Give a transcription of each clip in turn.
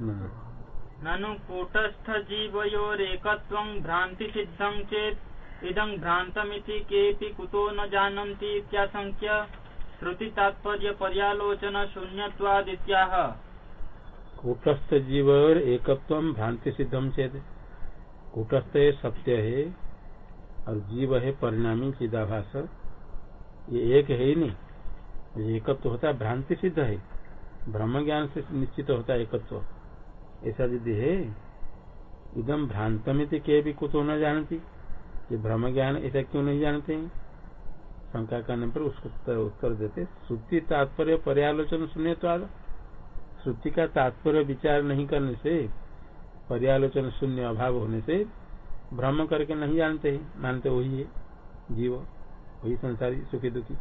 ननु कूटस्थ जीवयोरेकत्वं भ्रान्ति सिद्धं चेत् इदं भ्रान्तमिति केऽपि कुतो न जानन्ति इत्याशङ्क्य श्रुति तात्पर्य पर्यालोचन शून्यत्वादित्याह कूटस्थ जीव और एकत्व भ्रांति सिद्धम चेत कूटस्थ सत्य है, और जीव है परिणामी चिदाभास। ये एक है ही नहीं एकत्व होता है भ्रांति सिद्ध है। ब्रह्म ज्ञान से निश्चित होता है एकत्व। ऐसा यदि है एकदम भ्रांतमित के भी कुछ न जानती ये ब्रह्म ज्ञान ऐसा क्यों नहीं जानते हैं? शंका करने पर उसको उत्तर, देते श्रुति तात्पर्य पर्यालोचन सुने तो आगे श्रुति का तात्पर्य विचार नहीं करने से पर्यालोचन शून्य अभाव होने से भ्रम करके नहीं जानते मानते वही है जीव वही संसारी सुखी दुखी।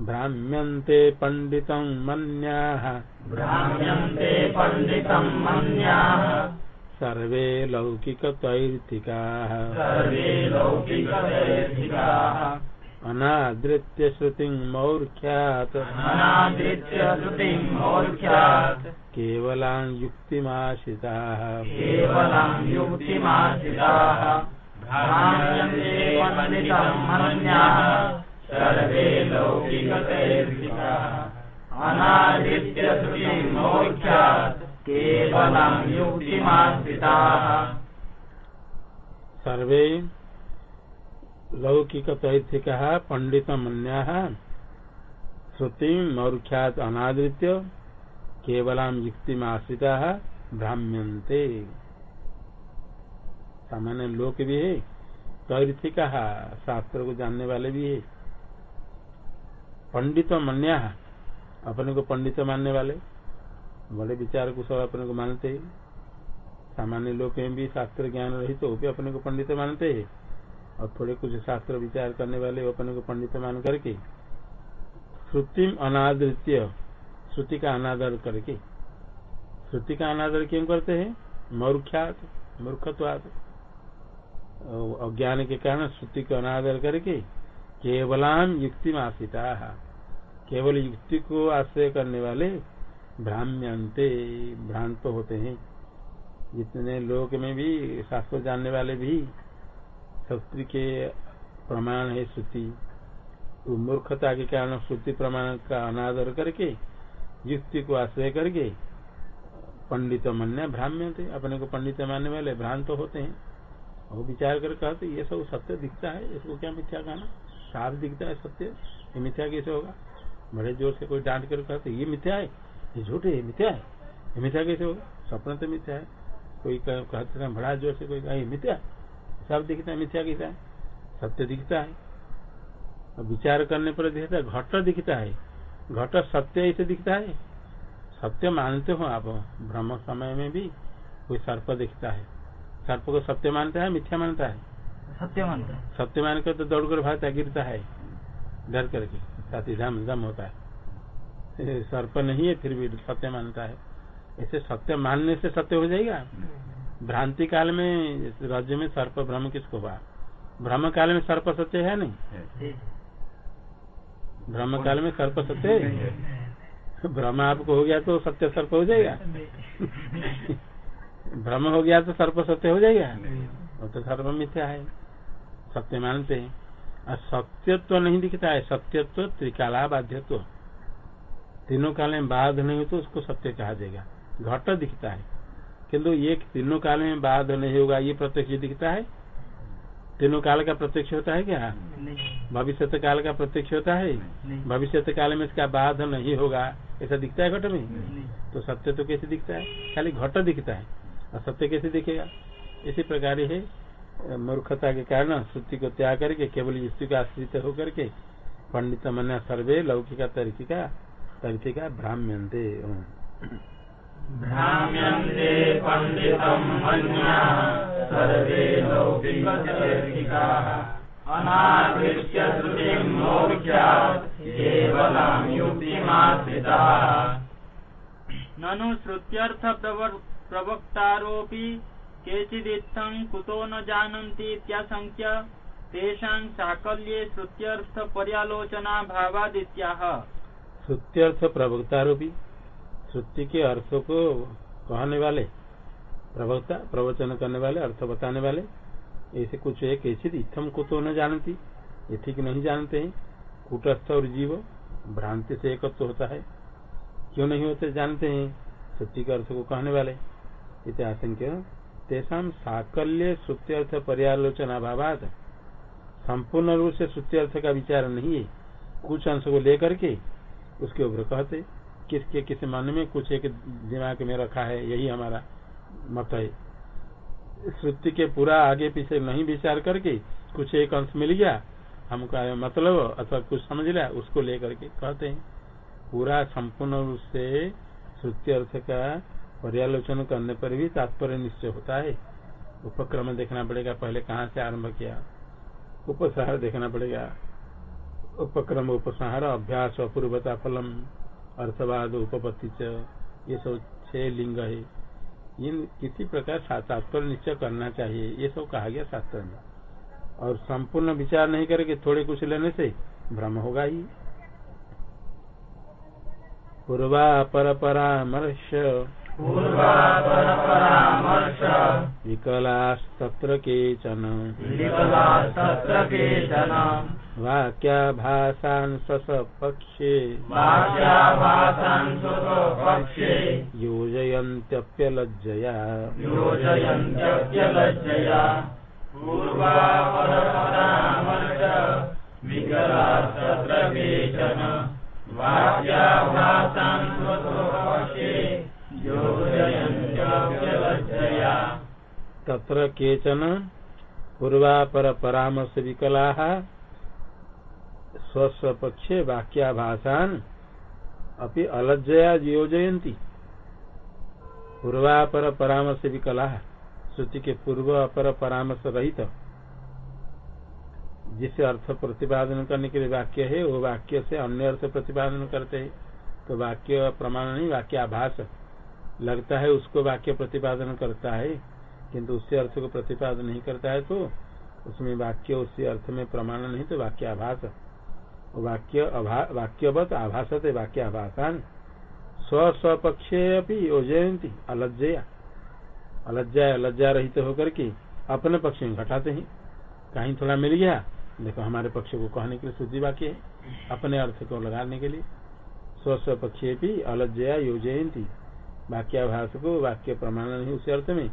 भ्राम्यन्ते पंडितं मन्याः। भ्राम्यन्ते पण्डितं मन्याः। सर्वे लौकिकतैर्थिकाः। सर्वे अनादृत्य श्रुतिं मौर्ख्यात्। अनादृत्य श्रुतिं मौर्ख्यात्। केवलान् युक्तिमाश्रिताः। केवलं युक्तिमाश्रिताः। भ्राम्यन्ते पण्डितं मन्याः। सर्वे लौकिक पंडित मन्या श्रुति मौर्ख्यात अनादृत्य केवलाम युक्ति आश्रिता भ्राम्यन्ते। सामान्य लोक भी है तैथिक शास्त्र को जानने वाले भी है पंडित मन्या अपने को पंडित मानने वाले, बड़े विचार को सब अपने को मानते हैं। सामान्य लोग में भी, शास्त्र ज्ञान रही तो भी अपने को पंडित मानते हैं। और थोड़े कुछ शास्त्र विचार करने वाले अपने को पंडित मान करके, श्रुतिम अनादृत्य, श्रुति का अनादर करके। श्रुति का अनादर क्यों करते हैं? मूर्ख्यात मूर्खत्वाद अज्ञान के कारण श्रुति का अनादर करके, केवलाम युक्ति आश्रिता केवल युक्ति को आश्रय करने वाले भ्राम्यंते, भ्रांत तो होते हैं। जितने लोक में भी, शास्त्र जानने वाले भी शक्ति के प्रमाण है श्रुति। तो मूर्खता के कारण श्रुति प्रमाण का अनादर करके, युक्ति को आश्रय करके, पंडित मान्य भ्राम्य थे अपने को पंडित मानने वाले भ्रांत तो होते हैं। वो विचार कर कहते ये सब सत्य दिखता है, इसको क्या मिथ्या कहना? साफ़ दिखता है सत्य, ये मिथ्या कैसे होगा? बड़े ज़ोर से कोई डांट कर कहते ये मिथ्या है? ये झूठ है मिथ्या है? ये मिथ्या कैसे होगा? सपना तो मिथ्या है। कोई कहते हैं बड़ा ज़ोर से कोई कहा मिथ्या सब दिखता है मिथ्या दिखता है। सत्य दिखता है। और विचार करने पर दिखता है घट दिखता है। घट सत्य ऐसे दिखता है। सत्य मानते हो आप ब्रह्म समय में भी कोई सर्प दिखता है। सर्प को सत्य मानता है मिथ्या मानता है? सत्य मानता है। सत्य मानकर तो दौड़ कर भागता गिरता है। डर करके। साथी दम दम होता है। सर्प नहीं है फिर भी सत्य मानता है। ऐसे सत्य मानने से सत्य हो जाएगा। भ्रांति काल में राज्य में सर्प भ्रम किसको हुआ? भ्रम काल में सर्प सत्य है नहीं? भ्रम काल में सर्प सत्य है? भ्रम आपको हो गया तो सत्य सर्प हो जाएगा। भ्रम हो गया तो सर्प सत्य हो जाएगा। वो तो सर्प मिथ्या है। सत्य मानते हैं। सत्यत्व तो नहीं दिखता है सत्यत्व त्रिकाला बाध्यत्व तीनों काल में बाध नहीं हो तो उसको सत्य कहा जाएगा। घट दिखता है। किंतु ये तीनों काल में बाध नहीं होगा ये प्रत्यक्ष दिखता है? तीनों काल का प्रत्यक्ष होता है क्या? भविष्य काल का प्रत्यक्ष होता है? भविष्य काल में इसका बाध नहीं होगा ऐसा दिखता है घट में? तो सत्य तो कैसे दिखता है? खाली घट दिखता है। और सत्य कैसे दिखेगा? इसी प्रकार है। मूर्खता के कारण श्रुति को त्याग करके, केवल युक्ति को आश्रित होकर के पंडित मन सर्वे लौकिका तरीका तरीका भ्राम्यंते ननु श्रुत्यर्थ प्रवक्तारोऽपि केचिदित्थं कुतो न जानन्ति तेषां साकल्ये श्रुत्यर्थ पर्यालोचना श्रुत्यर्थ श्रुति के अर्थ को कहने वाले प्रवक्ता प्रवचन करने वाले अर्थ बताने वाले ऐसे कुछ एक ऐसी इथम को तो न जानती ये ठीक नहीं जानते हैं। कूटस्थ और जीव, भ्रांति से एकत्व तो होता है। क्यों नहीं होते, जानते हैं? सच्ची के अर्थ को कहने वाले इतिहास तेषा साकल्य श्रुत्यर्थ पर्यालोचना भावात संपूर्ण रूप से श्रुति अर्थ का विचार नहीं है कुछ अंश को लेकर के उसके ऊपर कहते, किसके किस मन में कुछ एक दिमाग में रखा है, यही हमारा मत है। श्रुति के पूरा आगे पीछे नहीं विचार करके कुछ एक अंश मिल गया, हमका मतलब अथवा कुछ समझ लिया, उसको लेकर के कहते हैं, पूरा संपूर्ण रूप से श्रुति अर्थ का पर्यालोचन करने पर भी तात्पर्य निश्चय होता है। उपक्रम देखना पड़ेगा, पहले कहाँ से आरंभ किया? उपसहार देखना पड़ेगा। उपक्रम, उपसंहार, अभ्यास, अपूर्वता, फलम, अर्थवाद, उपपत्ति ये सब छह लिंग है। इन किसी प्रकार तात्पर्य निश्चय करना चाहिए, ये सब कहा गया शास्त्र में। और संपूर्ण विचार नहीं करके थोड़े कुछ लेने से भ्रम होगा ही। पूर्वा पर परामर्श विकलास्तत्र केचन वाक्याभासान् स्वस्वपक्षे वाक्याभासान् योजयन्त्यप्यलज्जया। योजयन्त्यप्यलज्जया। विकलास्तत्र केचन वाक्याभासान् तत्र केचन पूर्वापर परामर्श विकला स्वस्वपक्षे वाक्याभाषान अपि अलज्जया योजयती पूर्वापर परामर्श विकला श्रुति के पूर्व अपर परामर्श रहित जिसे अर्थ प्रतिपादन करने के लिए वाक्य है, वो वाक्य से अन्य अर्थ प्रतिपादन करते हैं। तो वाक्य प्रमाण नहीं वाक्य आभास लगता है उसको वाक्य प्रतिपादन करता है, किंतु उससे अर्थ को प्रतिपादन नहीं करता है तो उसमें वाक्य उसी अर्थ में प्रमाण नहीं तो वाक्य आभास वाक्य वाक्यवत आभासते वाक्य आभासान स्व स्वपक्षे अभी योजयंती अलज्जया। अलज्जा अलज्जा रहित होकर के अपने पक्ष में घटाते हैं। कहीं थोड़ा मिल गया, देखो हमारे पक्ष को कहने के लिए शुद्धि वाक्य है, अपने अर्थ को लगाने के लिए। स्व स्वपक्षे भी अलज्जया योजयंती वाक्याभास को वाक्य प्रमाण नहीं उसी अर्थ में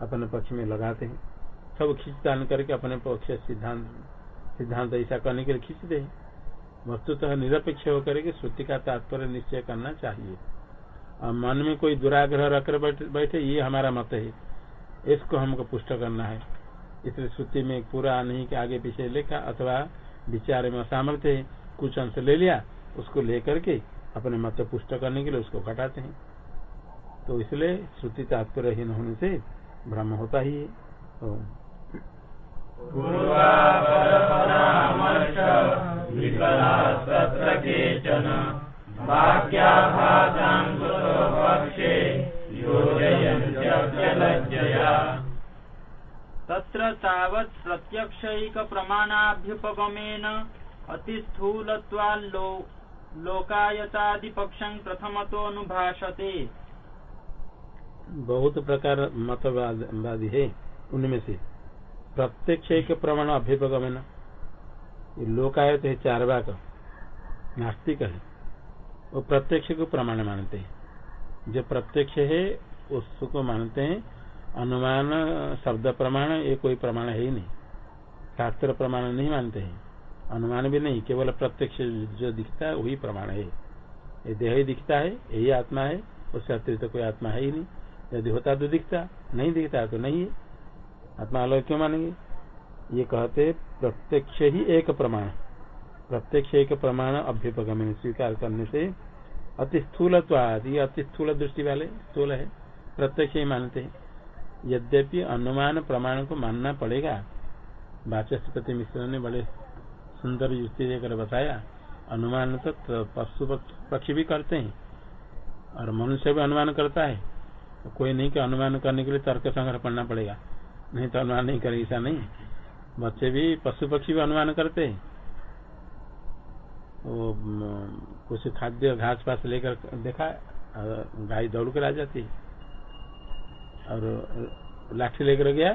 अपने पक्ष में लगाते हैं। सब खींचतान करके अपने पक्ष सिद्धांत सिद्धांत ऐसा करने के लिए खींचते हैं। वस्तुतः निरपेक्ष होकर के श्रुति का तात्पर्य निश्चय करना चाहिए। और मन में कोई दुराग्रह रखकर बैठे ये हमारा मत है। इसको हमको पुष्ट करना है। इसलिए श्रुति में पूरा नहीं के आगे पीछे लिखा अथवा विचार में असामर्थ्य कुछ अंश ले लिया, उसको लेकर के अपने मत पुष्ट करने के लिए उसको घटाते हैं। तो इसलिए श्रुति तात्पर्यहीन होने से भ्रम होता ही है। तो तत्र तावत् प्रत्यक्षैक प्रमाणाभ्युपगमेन अतिस्थूलत्वाल्लो लोकायतादिपक्षं प्रथमतो अनुभाषते बहुत प्रकार मतवादी है उनमें से। प्रत्यक्ष एक प्रमाण अभ्युपगमन लोकायत है चार बाग नास्तिक है। वो प्रत्यक्ष को प्रमाण मानते हैं। जो प्रत्यक्ष है उसको मानते हैं। अनुमान, शब्द प्रमाण, ये कोई प्रमाण है ही नहीं। शास्त्र प्रमाण नहीं मानते हैं। अनुमान भी नहीं, केवल प्रत्यक्ष जो दिखता है, वही प्रमाण है। ये देह ही दिखता है, यही आत्मा है उससे अतिरिक्त कोई आत्मा है ही नहीं। यदि होता तो दिखता, नहीं दिखता तो नहीं है। आत्मा अलग क्यों मानेंगे? ये कहते प्रत्यक्ष ही एक प्रमाण। प्रत्यक्ष एक प्रमाण अभ्युपगम स्वीकार करने से अति स्थूल ये अति स्थूल दृष्टि वाले स्थूल है, प्रत्यक्ष ही मानते हैं। यद्यपि अनुमान प्रमाण को मानना पड़ेगा। वाचस्पति मिश्र ने बड़े सुंदर युक्ति देकर बताया, अनुमान तो पशु पक्षी भी करते हैं, और मनुष्य भी अनुमान करता है। तो कोई नहीं कि अनुमान करने के लिए तर्क संग्रह पढ़ना पड़ेगा। नहीं तो अनुमान नहीं करेगी ऐसा नहीं। बच्चे भी पशु पक्षी भी अनुमान करते हैं। वो कुछ खाद्य घास पास लेकर देखा गाय दौड़ कर आ जाती। और लाठी लेकर गया,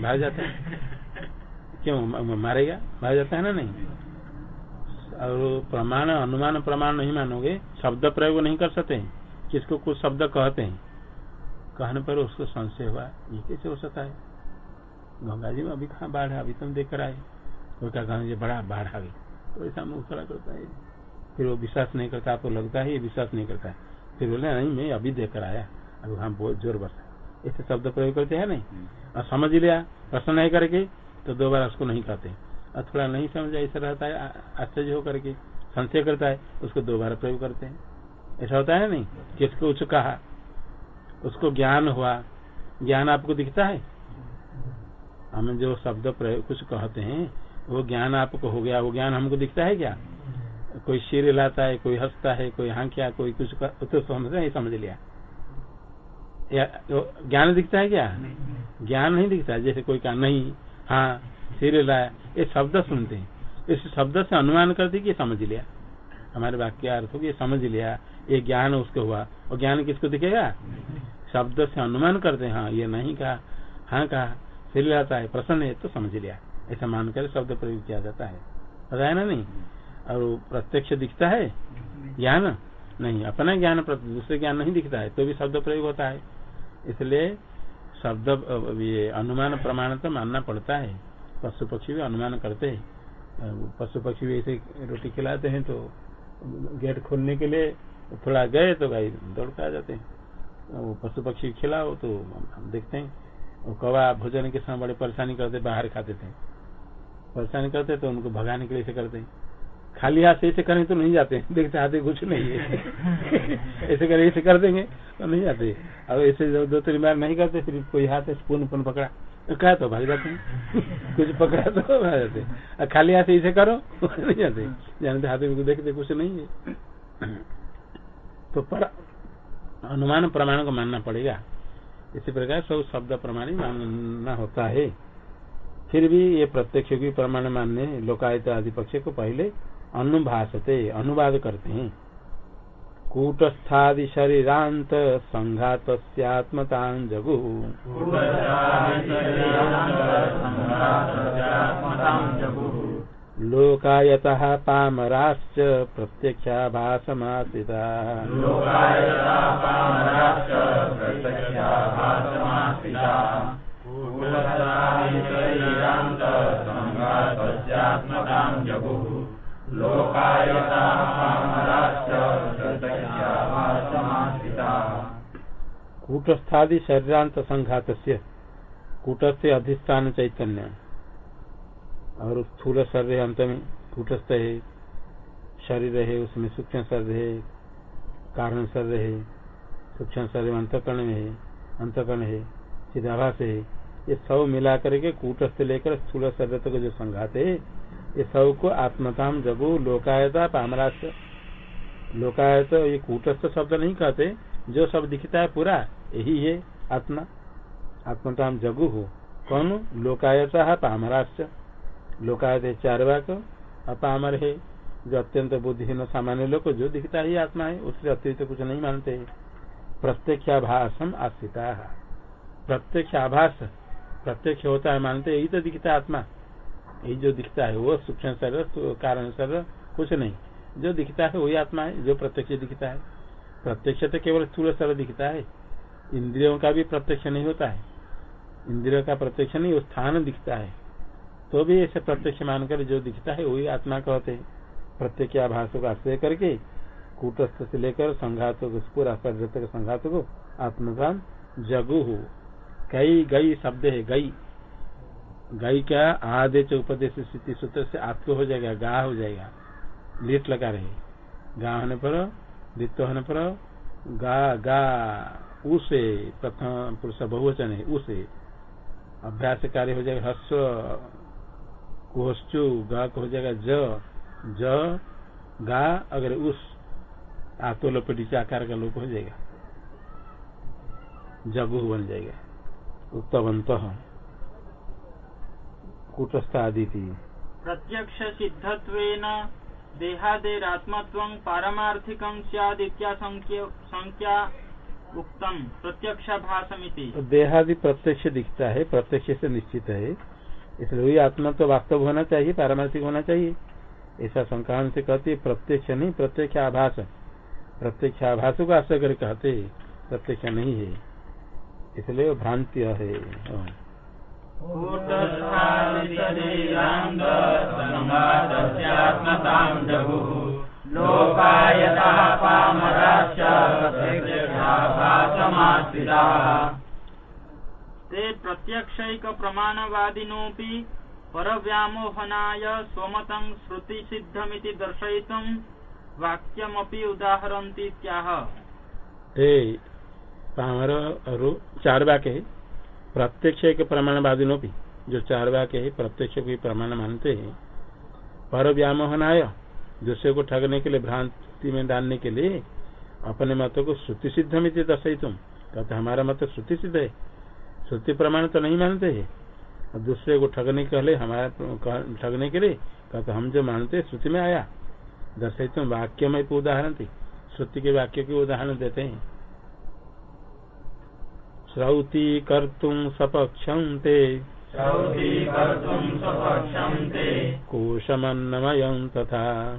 भाग जाता। है क्यों मारेगा? भाग जाता है ना नहीं? और प्रमाण, अनुमान प्रमाण नहीं मानोगे, शब्द प्रयोग नहीं कर सकते। किसको कुछ शब्द कहते हैं? कहने पर उसको संशय हुआ ये कैसे हो सकता है? गंगा जी में अभी कहा बाढ़ है? अभी तुम देख कर आए। कोई क्या गंगा जी बड़ा बाढ़ आ गई। तो ऐसा मुँह खड़ा करता है। फिर वो विश्वास नहीं करता आपको लगता है ये विश्वास नहीं करता। है फिर बोले नहीं मैं अभी देख कर आया। अभी वहाँ बहुत ज़ोर बरसा ऐसे शब्द प्रयोग करते हैं नहीं? और समझ लिया प्रश्न नहीं करके तो दो बार उसको नहीं कहते। और थोड़ा नहीं समझ ऐसा रहता है आश्चर्य होकर के संशय करता है उसको दो बार प्रयोग करते हैं। ऐसा होता है नहीं? किसको कुछ कहा? उसको ज्ञान हुआ। ज्ञान आपको दिखता है? हम जो शब्द प्रयोग कुछ कहते हैं वो ज्ञान आपको हो गया। वो ज्ञान हमको दिखता है क्या? कोई सिर लाता है कोई हंसता है कोई हाँ क्या कोई कुछ कर, तो समझ नहीं समझ लिया। ज्ञान दिखता है क्या? ज्ञान नहीं दिखता है जैसे कोई कहा नहीं हाँ सिर हिलाया ये शब्द सुनते हैं। इस शब्द से अनुमान करते कि समझ लिया। हमारे वाक्य अर्थ हो ये समझ लिया। ये ज्ञान उसको हुआ। और ज्ञान किसको दिखेगा? शब्द से अनुमान करते हैं हाँ ये नहीं कहा। हाँ कहा सिर हिलाता है, प्रसन्न है तो समझ लिया। ऐसा मानकर शब्द प्रयोग किया जाता है। पता है ना नहीं? और प्रत्यक्ष दिखता है? ज्ञान? नहीं, अपना ज्ञान दूसरे ज्ञान नहीं दिखता है तो भी शब्द प्रयोग होता है। इसलिए शब्द ये अनुमान प्रमाण तो मानना पड़ता है। पशु पक्षी भी अनुमान करते हैं। पशु पक्षी भी ऐसे रोटी खिलाते हैं तो गेट खोलने के लिए थोड़ा गए तो भाई दौड़ के आ जाते हैं। वो पशु पक्षी खिलाओ तो हम देखते हैं। वो कौवा भोजन के समय बड़े परेशानी करते बाहर खाते थे। परेशानी करते तो उनको भगाने के लिए ऐसे करते हैं। खाली हाथ से ऐसे करें तो नहीं जाते। देखते हाथ कुछ नहीं है। ऐसे करें ऐसे कर देंगे तो नहीं जाते। अब ऐसे दो, दो तीन बार नहीं करते फिर कोई हाथ स्पून उपून पकड़ा तो कहा तो भाग जाते हैं कुछ पकड़ा तो भाग जाते और खाली हाथ से ऐसे करो नहीं जाते। जानते हाथ देखते कुछ नहीं है। तो पर अनुमान प्रमाण को मानना पड़ेगा। इसी प्रकार सब शब्द प्रमाण ही मानना होता है। फिर भी ये प्रत्यक्ष की प्रमाण मानने, लोकायत आदि पक्ष को पहले अनुभाषते अनुवाद करते हैं। कूटस्थादि शरीरांत संघात जगु लोकायत पामराश्च प्रत्यक्षाभासमाश्रिता कूटस्थादि शरीरांत संघात कूटस्थ अधिष्ठान चैतन्य और स्थूल शरीर अंत में कूटस्थ है, शरीर है, उसमें सूक्ष्म शरीर है, कारण शरीर है, सूक्ष्म शरीर अंतकरण में है, अंतकरण है, चिदाभास है। ये सब मिला करके कूटस्थ लेकर स्थूल शरीर तक जो संघात है, ये सबको आत्मताम जगु लोकायता पामराश लोकायत ये कूटस्थ शब्द नहीं कहते, जो सब दिखता है पूरा, यही है आत्मा। आत्मताम जगु हो। कौन? लोकायता है पामराश लोकायत है चार वाक अपामर है जो अत्यंत बुद्धिहीन सामान्य लोग जो दिखता है आत्मा है, उससे अतिरिक्त कुछ नहीं मानते। है प्रत्यक्षाभासम आश्रिता। प्रत्यक्ष आभास प्रत्यक्ष होता है, मानते, यही तो दिखता आत्मा। यही जो दिखता है, वो सूक्ष्म तो कारण शरीर, कुछ नहीं। जो दिखता है, वही आत्मा है, जो प्रत्यक्ष दिखता है। प्रत्यक्ष तो केवल स्थूल शरीर दिखता है। इंद्रियों का भी प्रत्यक्ष नहीं होता है। इंद्रियों का प्रत्यक्ष नहीं, वो स्थान दिखता है। तो भी ऐसे प्रत्यक्ष मानकर जो दिखता है, वही आत्मा कहते हैं। प्रत्यक्ष आभास को आश्रय करके कूटस्थ से लेकर संघात को पूरा संघात को आत्मकाम जगु हो। कई गई शब्द है, गई। गई क्या? आदेश उपदेश स्थिति सूत्र से आपको हो जाएगा, गा हो जाएगा। लेट लगा रहे। गा होने पर द्वित्व होने पर, गा गा, उसे, प्रथम पुरुष बहुवचन है, उसे। अभ्यास कार्य हो जाएगा हस्व कोश्चु गा को हो जाएगा ज। ज गा अगर उस आतो लोपटी आकार का लोप हो जाएगा। जगु बन जाएगा। उत्तवंत कूटस्थ आदि थी। प्रत्यक्ष सिद्धत्व देहादेरात्मत्वं पारमार्थिकं संख्या उक्तम प्रत्यक्षाभासमिति। तो देहादि प्रत्यक्ष दिखता है प्रत्यक्ष से निश्चित है। इसलिए आत्मा तो वास्तव होना चाहिए, पारमार्थिक होना चाहिए। ऐसा संक्रांत से कहते प्रत्यक्ष नहीं, प्रत्यक्ष आभास। प्रत्यक्ष आभास को आश्रय कर कहते प्रत्यक्ष नहीं है। इसलिए वो भ्रांति है। हाँ। ते प्रत्यक्षैक प्रमाणवादिनोऽपि परव्यामोहनाय स्वमतं श्रुतिसिद्धमिति दर्शयितुं वाक्यमपि उदाहरन्तीत्याह। हे पामर और चार वाक्य है। प्रत्यक्ष एक प्रमाणवादिनों जो चार वाक्य है प्रत्यक्ष को प्रमाण मानते हैं। पर व्यामोहनाय दूसरे को ठगने के लिए, भ्रांति में डालने के लिए, अपने मत को श्रुति सिद्ध में कहते हमारा मत श्रुति सिद्ध है। श्रुति प्रमाण तो नहीं मानते है। और दूसरे को ठगने के लिए हमारा ठगने के लिए कहते हम जो मानते श्रुति में आया। दर्शाई तुम वाक्य में उदाहरण थी। श्रुति के वाक्य के उदाहरण देते हैं। श्रौति कर्तुम सपक्षं ते कोशमन्नमयं तथा।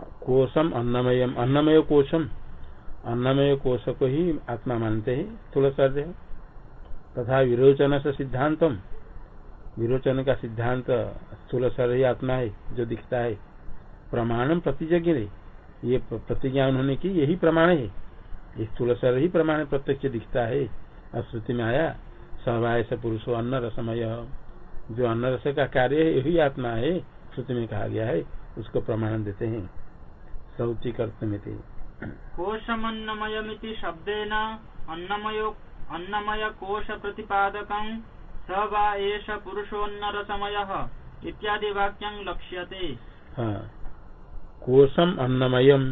कोशम अन्नमय अन्नमय कोशम। अन्नमय कोश को ही आत्मा मानते हैं थोड़ा सा तथा विरोचन से सिद्धांतम। विरोचन का सिद्धांत स्थूल सर ही आत्मा है, जो दिखता है। प्रमाणम प्रतिजज्ञ ये प्रतिज्ञा उन्होंने की, यही प्रमाण है। स्थूल शरीर ही प्रमाण प्रत्यक्ष दिखता है। श्रुति में आया सहवाय से पुरुषो अन्न रसमय। जो अन्न रस का कार्य है, यही आत्मा है, श्रुति में कहा गया है, उसको प्रमाण देते हैं। सौची कर्तमिति। कोशमन्नमयमिति शब्देन अन्नमयो अन्नमय कोश प्रतिपादक स वा एष पुरुषोन्नरसमय इत्यादि वाक्यं लक्ष्यते। हाँ। कोशम अन्नमयम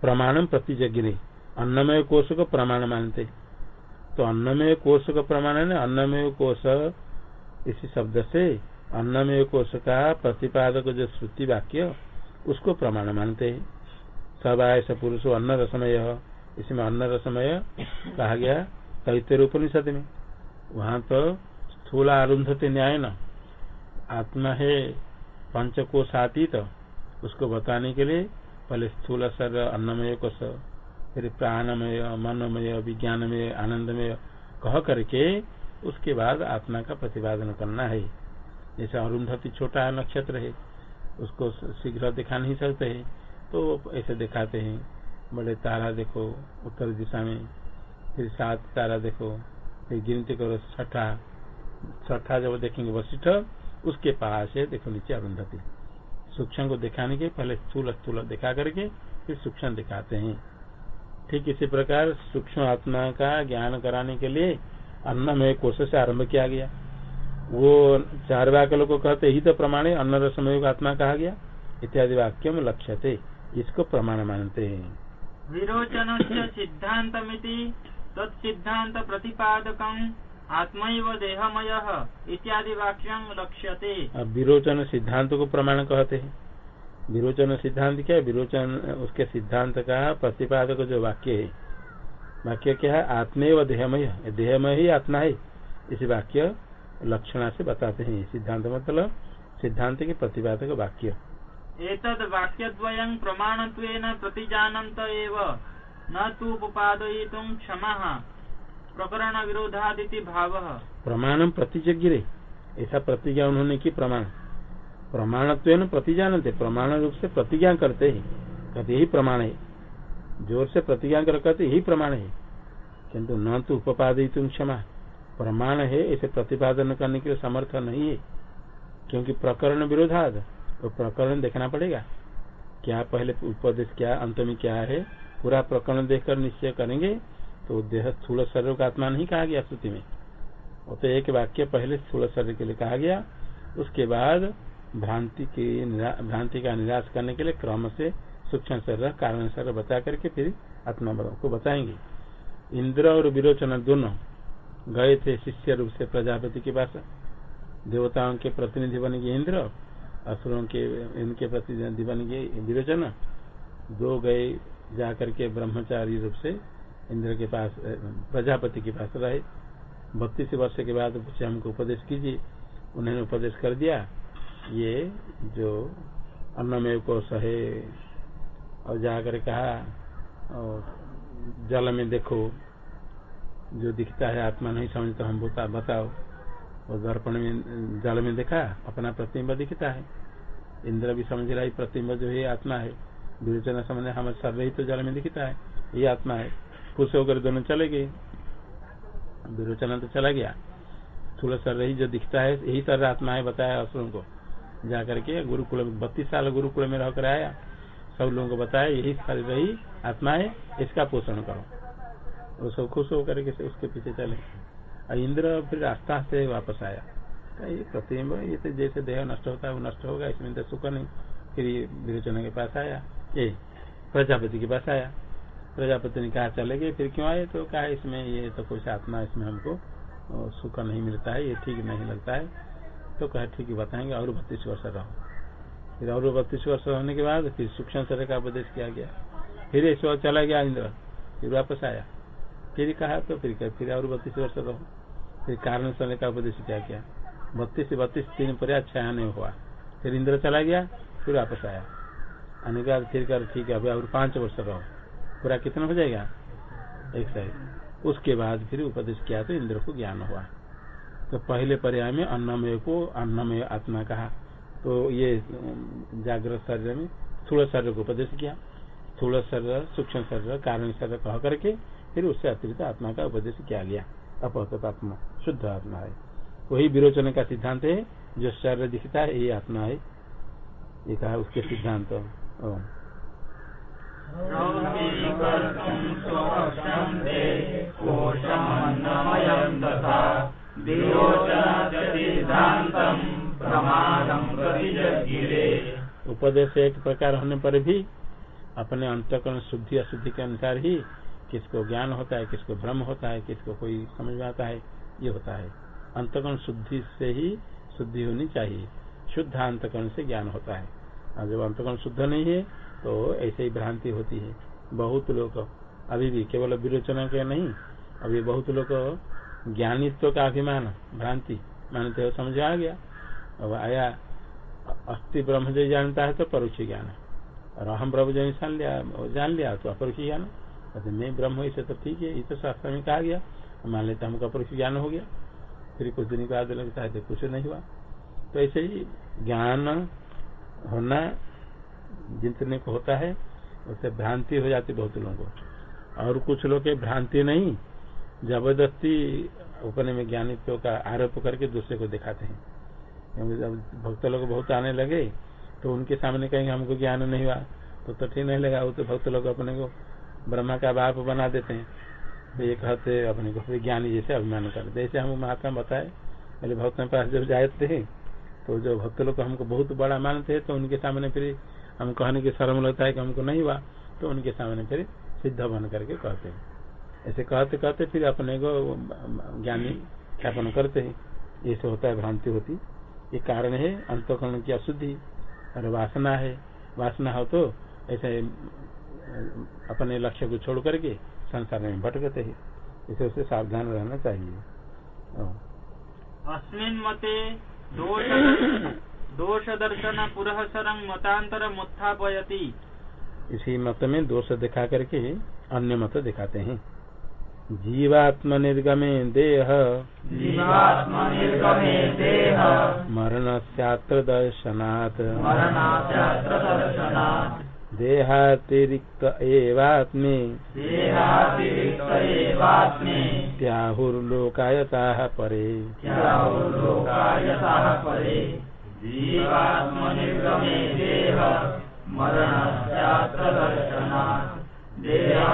प्रमाणम प्रतिजग्नि अन्नमय कोश को प्रमाण मानते। तो अन्नमय कोश का प्रमाण है अन्नमय कोश इसी शब्द से अन्नमय कोश का प्रतिपादक जो श्रुति वाक्य उसको प्रमाण मानते हैं। सब आय स पुरुष अन्न रसमय इसमें अन्न रसमय कहा गया तैतर उपनिषद में। वहाँ तो स्थूल आरुंधते न्याय न आत्मा है पंच को पंचकोशातीत उसको बताने के लिए पहले स्थूल सर अन्नमय कोश फिर प्राणमय, मनमय, विज्ञानमय, आनंदमय कह करके उसके बाद आत्मा का प्रतिपादन करना है। जैसे अरुंधति छोटा नक्षत्र है। उसको शीघ्र दिखा नहीं सकते है। तो ऐसे दिखाते हैं, बड़े तारा देखो उत्तर दिशा में, फिर सात तारा देखो, फिर गिनती करो छठा छठा जब देखेंगे वशिष्ठ, उसके पास है देखो नीचे अरुंधति। सूक्ष्म को दिखाने के पहले स्थूल स्थूल दिखा करके फिर सूक्ष्म दिखाते हैं। ठीक इसी प्रकार सूक्ष्म आत्मा का ज्ञान कराने के लिए अन्नमय कोश से आरंभ किया गया। वो चार वाक्य लोग कहते ही तो प्रमाण है अन्न रसमय आत्मा कहा गया। इत्यादि वाक्य में लक्ष्य थे इसको प्रमाण मानते हैं। विरोचन सिद्धांत तत्सिद्धांत प्रतिपादक आत्मैव देहमय इत्यादि वाक्यं लक्ष्यते। अब विरोचन सिद्धांत को प्रमाण कहते हैं। विरोचन सिद्धांत क्या है? विरोचन उसके सिद्धांत का प्रतिपादक जो वाक्य है वाक्य क्या है? आत्मे व देहमय देहमय ही आत्मा है। इस वाक्य लक्षणा से बताते हैं सिद्धांत मतलब सिद्धांत के प्रतिपादक वाक्य। एतद वाक्यद्वयं प्रमाणत्वेन प्रतिजानन्त एव। न तो उपादयितुं क्षमा। प्रकरण विरोधादिति भाव। प्रमाणम प्रतिजग्रे ऐसा प्रतिज्ञा उन्होंने की प्रमाण। प्रमाण प्रतिजानते प्रमाण रूप से प्रतिज्ञा करते हैं। कहते यही प्रमाण है। ज़ोर से प्रतिज्ञा कर कहते यही प्रमाण है। किंतु न तो उपादय क्षमा। प्रमाण है, इसे प्रतिपादन करने के समर्थ नहीं है। क्योंकि प्रकरण विरोधाद तो प्रकरण देखना पड़ेगा। क्या पहले उपदेश क्या, अंत में क्या है, पूरा प्रकरण देखकर निश्चय करेंगे तो देह स्थूल शरीर का आत्मा नहीं कहा गया श्रुति में। वो तो एक वाक्य पहले स्थूल शरीर के लिए कहा गया, उसके बाद भ्रांति की भ्रांति का निराश करने के लिए क्रम से सूक्ष्म शरीर, कारण शरीर बता करके फिर आत्मा को बताएँगे। इंद्र और विरोचन दोनों गए थे शिष्य रूप से प्रजापति के पास। देवताओं के प्रतिनिधि बन गए इंद्र, असुरों के, इनके प्रतिनिधि बन गए विरोचन। दो गए जाकर के ब्रह्मचारी रूप से इंद्र के पास प्रजापति के पास रहे। बत्तीस वर्ष के बाद पूछे हमको उपदेश कीजिए। उन्होंने उपदेश कर दिया, ये जो अन्नमय को सहे। और जाकर कहा, और जल में देखो जो दिखता है आत्मा नहीं समझता हम बता बताओ। और दर्पण में, जल में देखा, अपना प्रतिम्ब दिखता है। इंद्र भी समझ रहा है, प्रतिम्ब जो है, आत्मा है। विरोचना समझ हम सर्व ही तो जल में दिखता है। ये आत्मा है। खुश होकर दोनों चले गए। विरोचना तो चला गया। थोड़ा सर ही जो दिखता है, यही सर आत्मा है, बताया असुरों को। जाकर के गुरुकुल में बत्तीस साल गुरुकुल में रहकर आया। सब लोगों को बताया, यही सारी रही आत्मा है, इसका पोषण करो। वो सब खुश होकर के उसके पीछे चले। और इंद्र फिर रास्ता से वापस आया। ये प्रतिम्ब ये तो जैसे देह नष्ट होता है, वो नष्ट होगा, इसमें तो सुख नहीं। फिर विरोचना के पास आया। ये प्रजापति के पास आया। प्रजापति ने कहा, चले गए, फिर क्यों आए? तो कहा, इसमें ये तो कुछ आत्मा इसमें हमको सुख नहीं मिलता है, ये ठीक नहीं लगता है। तो कहा, ठीक बताएँगे, और बत्तीस वर्ष रहो। फिर और बत्तीस वर्ष होने के बाद फिर सूक्ष्म का उपदेश किया गया। फिर इस चला गया इंद्र। फिर वापस आया। फिर कहा तो फिर क्या? फिर और बत्तीस वर्ष रहो। फिर कारण शरीर का उपदेश क्या किया? बत्तीस बत्तीस तीन पर अच्छा नहीं हुआ। फिर इंद्र चला गया, फिर वापस आया। बाद फिर कर ठीक है, अभी और पाँच वर्ष रहो। पूरा कितना हो जाएगा? एक साइड। उसके बाद फिर उपदेश किया तो इंद्र को ज्ञान हुआ। तो पहले पर्याय में अन्नमय को अन्नमय आत्मा कहा। तो ये जागृत शरीर में थोड़ा शरीर को उपदेश किया। थोड़ा शरीर, सूक्ष्म शरीर, कारण शरीर कह करके फिर उससे अतिरिक्त आत्मा का उपदेश किया गया अपहत आत्मा शुद्ध आत्मा है। वही विरोचन का सिद्धांत है, जो शरीर दिखता है ये आत्मा है। ये कहा उसके सिद्धांत। उपदेश एक प्रकार होने पर भी अपने अंतकरण शुद्धि अशुद्धि के अनुसार ही किसको ज्ञान होता है, किसको भ्रम होता है, किसको कोई समझ में आता है, ये होता है। अंतकरण शुद्धि से ही शुद्धि होनी चाहिए। शुद्ध अंतकरण से ज्ञान होता है। और जब अंतकरण शुद्ध नहीं है तो ऐसे ही भ्रांति होती है। बहुत लोग, अभी भी केवल विरोचना के नहीं, अभी बहुत लोग ज्ञानित्व का अभिमान, भ्रांति, मानते हो, समझ आ गया? अब आया, अस्थि ब्रह्म जो जानता है तो परोक्ष ज्ञान। और अहम ब्रह्म जो जान लिया जान लिया तो अपरोक्ष ज्ञान। कहते, नहीं, ब्रह्म इसे तो ठीक है, ये तो शास्त्र में कहा गया। मान लेते हमको अपरोक्ष ज्ञान हो गया। फिर कुछ दिन बाद कुछ नहीं हुआ। तो ऐसे ही ज्ञान होना जितने को होता है, उससे भ्रांति हो जाती बहुत लोगों को। और कुछ लोग के भ्रांति नहीं, ज़बरदस्ती अपने में ज्ञानित्व का आरोप करके दूसरे को दिखाते हैं। क्योंकि जब भक्त लोग बहुत आने लगे तो उनके सामने कहेंगे, हमको ज्ञान नहीं हुआ। तो तो ठीक नहीं लगा, वो तो भक्त लोग अपने को ब्रह्मा का बाप बना देते हैं। तो ये कहते अपने को ज्ञानी जैसे अभिमान करते जैसे हम महात्मा बताए, पहले भक्त पास जब जाते हैं तो जो भक्त लोग हमको बहुत बड़ा मानते हैं तो उनके सामने फिर हम कहने की शर्म लगता है कि हमको नहीं हुआ तो उनके सामने फिर सिद्ध बन करके कहते हैं। ऐसे कहते कहते फिर अपने को ज्ञानी ख्यापन करते हैं। ऐसे होता है, भ्रांति होती। ये कारण है, अंतकरण की अशुद्धि और वासना है। वासना हो तो ऐसे अपने लक्ष्य को छोड़ करके संसार में भटकते हैं। इसे उससे सावधान रहना चाहिए। अस्मिन् मते दोष दर्शन पुरहसरं मतांतर मुत्थापयति इसी मत में दोष दिखा करके अन्य मत दिखाते हैं। जीवात्म निर्गमे देह। जीवात्मनिर्गमे देह। मरण सत्र दर्शनात्। दर्शनात् देहातिरिक्त एवात्मे। देहातिरिक्त एवात्मे। त्याहुर्लोकायताः परे। त्याहुर्लोकायतः परे। जीवात्मनिर्गमे देह मरणस्यात्र दर्शनात् देह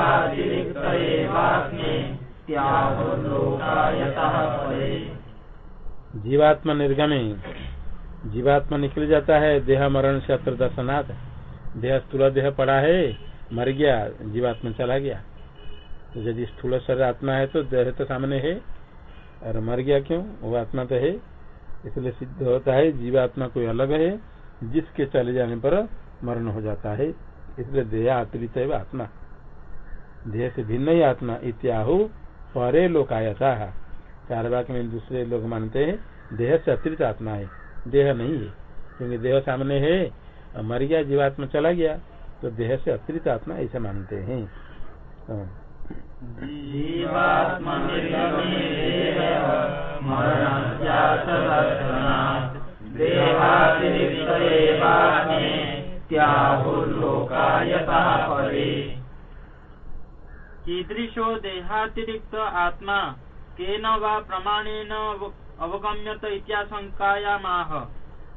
त्याहुर्लोकायतः परे। जीवात्मा निर्गमे जीवात्मा निकल जाता है देह मरण से अत्र दर्शनाथ देह स्थूल देह पड़ा है, मर गया, जीवात्मा चला गया। तो यदि स्थूल शरीर आत्मा है तो देह तो सामने है, और मर गया क्यों? वो आत्मा तो है। इसलिए सिद्ध होता है, जीवात्मा कोई अलग है, जिसके चले जाने पर मरण हो जाता है। इसलिए देह अतिरिक्त है आत्मा। देह से भिन्न ही आत्मा, इत्याहु परे लोकायता। चार वाक्य में दूसरे लोग मानते हैं, देह से अतिरिक्त आत्मा है। देह नहीं है, क्योंकि देह सामने है मर गया जीवात्मा चला गया तो देह से अतिरिक्त आत्मा ऐसे मानते हैं। हाँ। कीदृशो देहातिरिक्त आत्मा केन वा प्रमाणेन अवगम्यत इत्याशंकायामाह।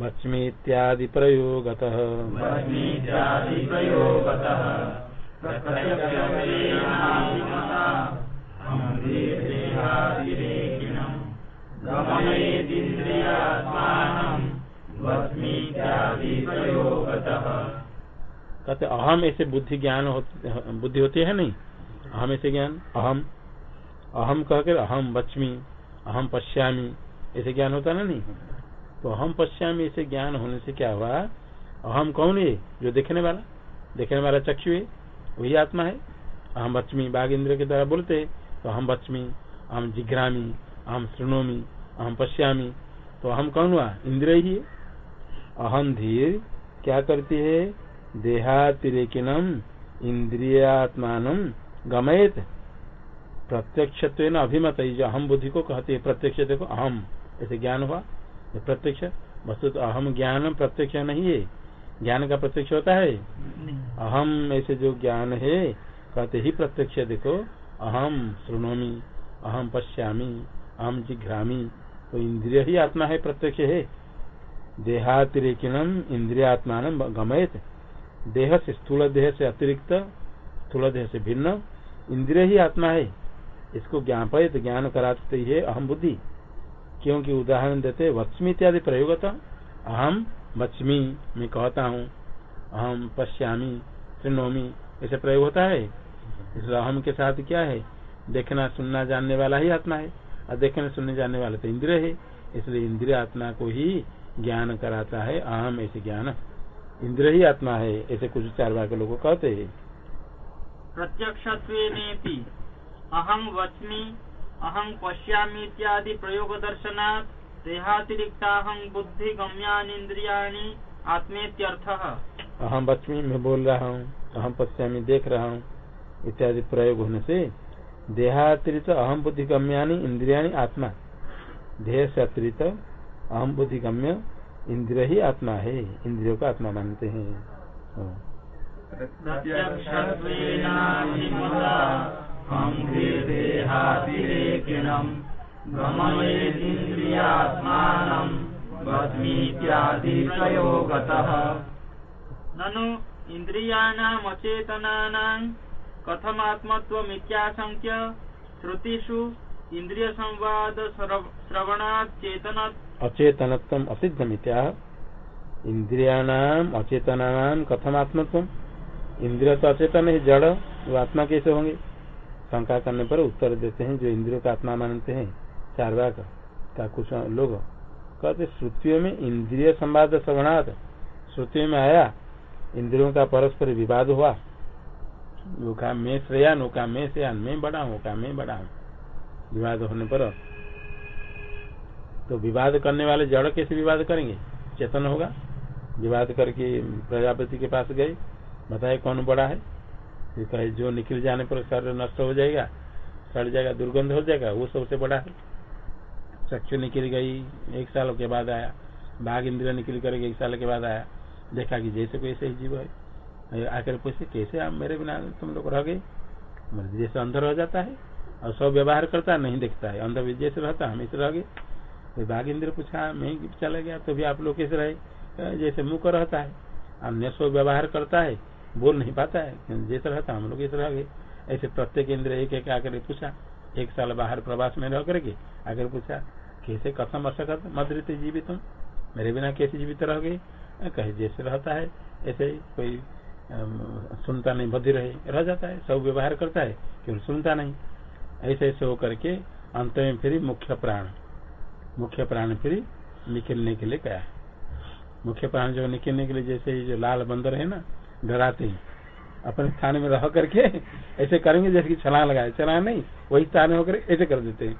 भस्मीत्यादि भस्मीत्यादिप्रयोगतः कहते अहम ऐसे बुद्धि ज्ञान बुद्धि होती है नहीं? अहम ऐसे ज्ञान? अहम। अहम कहकर अहम बच्मी अहम पश्यामी ऐसे ज्ञान होता ना नहीं? तो अहम पश्यामी ऐसे ज्ञान होने से क्या हुआ? अहम कौन है? जो देखने वाला। देखने वाला चक्षु है। वही आत्मा है। अहम बच्मी बाघ इंद्र के द्वारा बोलते तो अहम बच्मी अहम जिघ्रामी अहम श्रृणोमी अहम पश्यामी। तो अहम कौन हुआ? इंद्र ही है। अहम धीर क्या करती है? देहातिरेकिनम इंद्रियात्मान गमयत। प्रत्यक्ष अभिमत जो अहम बुद्धि को कहते है। प्रत्यक्ष देखो, अहम। ऐसे ज्ञान हुआ। प्रत्यक्ष? वस्तु तो अहम ज्ञान प्रत्यक्ष नहीं है। ज्ञान का प्रत्यक्ष होता है? अहम ऐसे जो ज्ञान है कहते ही प्रत्यक्ष देखो अहम श्रृणोमी अहम पश्यामी अहम जिघ्रामी तो इंद्रिय ही आत्मा है प्रत्यक्ष है। देहातिरेकिनम इंद्रियात्मान गमयत। देह से स्थूल देह से अतिरिक्त स्थूल देह से भिन्न इंद्रिय ही आत्मा है। इसको ज्ञापयत ज्ञान कराते ही है अहम बुद्धि। क्योंकि उदाहरण देते वत्समी इत्यादि प्रयोगता। अहम वच्मी मैं कहता हूँ अहम पश्यामी सुनोमी ऐसे प्रयोग होता है। इसलिए अहम के साथ क्या है? देखना, सुनना, जानने वाला ही आत्मा है। और देखने, सुनने, जानने वाला तो इंद्रिय है। इसलिए इंद्रिय आत्मा को ही ज्ञान कराता है। अहम ऐसे ज्ञान। इंद्र ही आत्मा है, ऐसे कुछ चार बार के लोग कहते हैं। प्रत्यक्ष अहम वच्मि अहं पश्यामि इत्यादि प्रयोग दर्शनात् देहातिरिक्ताहं बुद्धि गम्यानिन्द्रियाणि आत्मेत्यर्थः। अहम बच्ची मैं बोल रहा हूँ अहम पश्चिमी देख रहा हूँ इत्यादि प्रयोग होने से देहातिरिक्त अहम बुद्धि गम्यानी इंद्रियाणी आत्मा। देह से अतिरिक्त अहम बुद्धि गम्य इंद्रिय ही आत्मा है इंद्रियों का आत्मा मानते हैं। हाँ। प्रत्यक्षत्वेनाभिमता हन्दिर्देहातिरेकिणम् गमयेदिन्द्रियात्मानम् भस्मीत्यादिप्रयोगतः ननु इन्द्रियाणामचेतनानां कथमात्मत्वमित्याशङ्क्य श्रुतिषु इन्द्रियसंवाद श्रवणात् चेतन अचेतनत्व असिद्धमित्या इंद्रियाणाम अचेतनानाम कथमात्मत्व इंद्रिय तो अचेतन है जड़। वो आत्मा कैसे होंगे? शंका करने पर उत्तर देते हैं, जो इंद्रियों का आत्मा मानते हैं। चारवाक का कुछ लोग। कहते श्रुतियों में इंद्रिय संवाद श्रवणार्थ श्रुतियों में आया, इंद्रियों का परस्पर विवाद हुआ। कहा मैं श्रेयान कहा मैं श्रेयान मैं बड़ा हूँ कहा मैं बड़ा हूँ। विवाद होने पर तो विवाद करने वाले जड़ कैसे विवाद करेंगे? चेतन होगा। विवाद करके प्रजापति के पास गए। बताए कौन बड़ा है? कहे जो निकल जाने पर शरीर नष्ट हो जाएगा, सड़ जाएगा, दुर्गंध हो जाएगा, वो सबसे बड़ा है। चक्षु निकल गई, एक साल के बाद आया। बाघ इंद्रिय निकल करके एक साल के बाद आया। देखा कि जैसे कोई ही जीव है। आकर पूछे, कैसे आप मेरे बिना तुम लोग रह गए? मतलब जैसे अंदर रह जाता है, और सब व्यवहार करता है, नहीं देखता है। अंदर जैसे रहता हमें रह गए। तो बाघ इंद्र पूछा, मैं चला गया तो भी आप लोग कैसे रहे? जैसे मुख रहता है। अन्य सब व्यवहार करता है। बोल नहीं पाता है जैसे रहता हम लोग ऐसे रह गए ऐसे प्रत्येक इंद्र एक एक आकर पूछा, एक साल बाहर प्रवास में रह करके आकर पूछा, कैसे कथम असकत मदृत जीवित तुम मेरे बिना कैसे जीवित रह गए कहे, जैसे रहता है, ऐसे ही कोई सुनता नहीं बधिर रहे, रह जाता है, सब व्यवहार करता है क्यों सुनता नहीं। ऐसे ऐसे होकर के अंत में फिर मुख्य प्राण मुख्य प्राण फिर निकलने के लिए गया मुख्य प्राण जो निकलने के लिए जैसे जो लाल बंदर है ना डराते हैं। अपने स्थान में रह करके ऐसे करेंगे जैसे कि छलांग लगाए। छलांग नहीं, वही स्थान में होकर ऐसे कर देते हैं।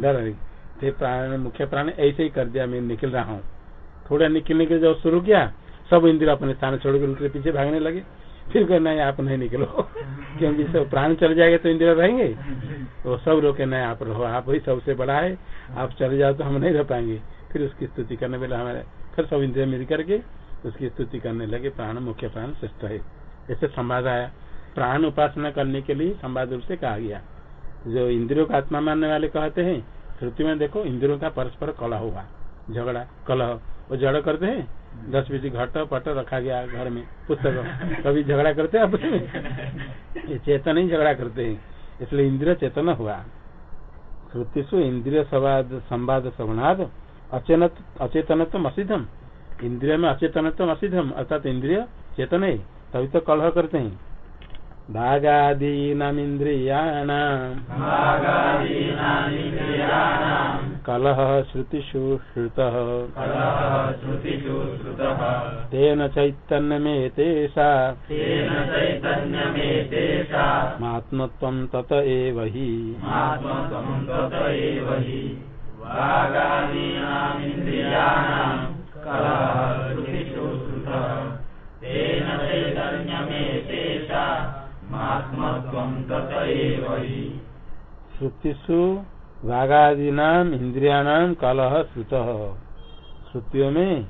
डर थे प्राण, मुख्य प्राण ऐसे ही कर दिया, मैं निकल रहा हूँ। थोड़ा निकलने के जब शुरू किया, सब इंद्र अपने स्थान छोड़कर उनके पीछे भागने लगे। फिर कहना है आप नहीं निकलो। क्योंकि सब प्राण चले जाएँगे तो इंदिरा रहेंगे। तो सब रोके नहीं, आप रहो, आप ही सबसे बड़ा है। आप चले जाओ तो हम नहीं रह पाएँगे। फिर उसकी स्तुति करने वाले हमारे, फिर सब इंद्रिया मिल करके उसकी स्तुति करने लगे, प्राण मुख्य प्राण श्रेष्ठ है। ऐसे संवाद आया। प्राण उपासना करने के लिए संवाद रूप से कहा गया। जो इंद्रियों का आत्मा मानने वाले कहते हैं, श्रुति में देखो, इंद्रियों का परस्पर कलह हुआ। झगड़ा, कलह। वो झगड़ा करते हैं? दस बीस घट, पट रखा गया घर में, पुस्तक। कभी झगड़ा करते हैं में? चेतन ही झगड़ा करते हैं। इसलिए इंद्रिय चेतन हुआ। श्रुतिशु इंद्रिय संवाद संवाद श्रवणाद अचेतनत्व असिधम इंद्रिय में अचेतनत्व असिधम अर्थात इंद्रिय चेतन है तभी तो कलह करते हैं। भागादीनामिन्द्रियाणाम् कलह श्रुतिषु श्रुतः। श्रुतिषु श्रुतः। तेन चैतन्यमेतेषा। मात्मत्वं तत एव हि। श्रुतिषु भागादीनाम इंद्रियाणाम कलह श्रुत। श्रुतियों में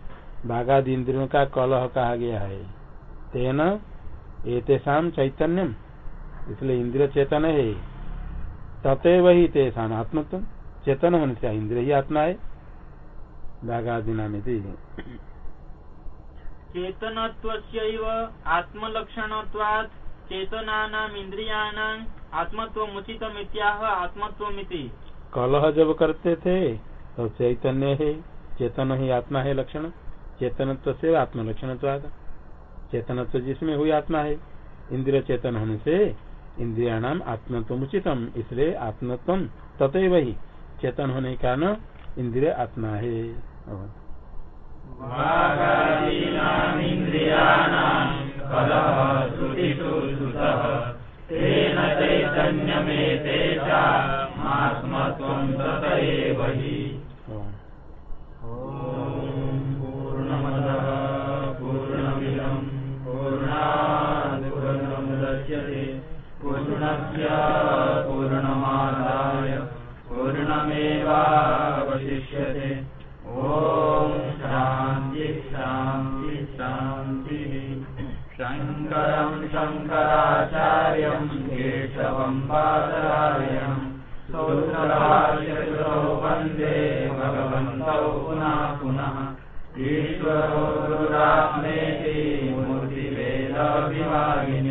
भागादि इंद्रियों का कलह कहा गया है। तेन एतेषाम चैतन्यम इसलिए इंद्रिय चेतन है। ततएव ही तेषाम आत्मत्व, चेतन होने से इंद्रिय ही आत्मा है। भागादि नाम चेतनत्वस्यैव आत्मलक्षणत्वात् चेतनानाम् इन्द्रियाणाम् आत्मत्वमुचितमित्याह आत्मत्वमिति। कलह जब करते थे तो चैतन्य है चेतन ही आत्मा है लक्षण। चेतनत्व से आत्म लक्षण चेतनत्व जिसमें हुई आत्मा है इंद्रिय चेतन होने से इंद्रिया नाम आत्मत्व उचितम इसलिए आत्मत्व तथैव ही चेतन होने के कारण इंद्रिय आत्मा है। भागादीनामिन्द्रियाणाम् कलः श्रुतिषु श्रुतः तेन चैतन्यमेतेषा आत्मत्वं तत एव हि। वंदे भगवन्तौ पुनः पुनः। ईश्वरो गुरुरात्मेति मूर्तिवेदविभागिने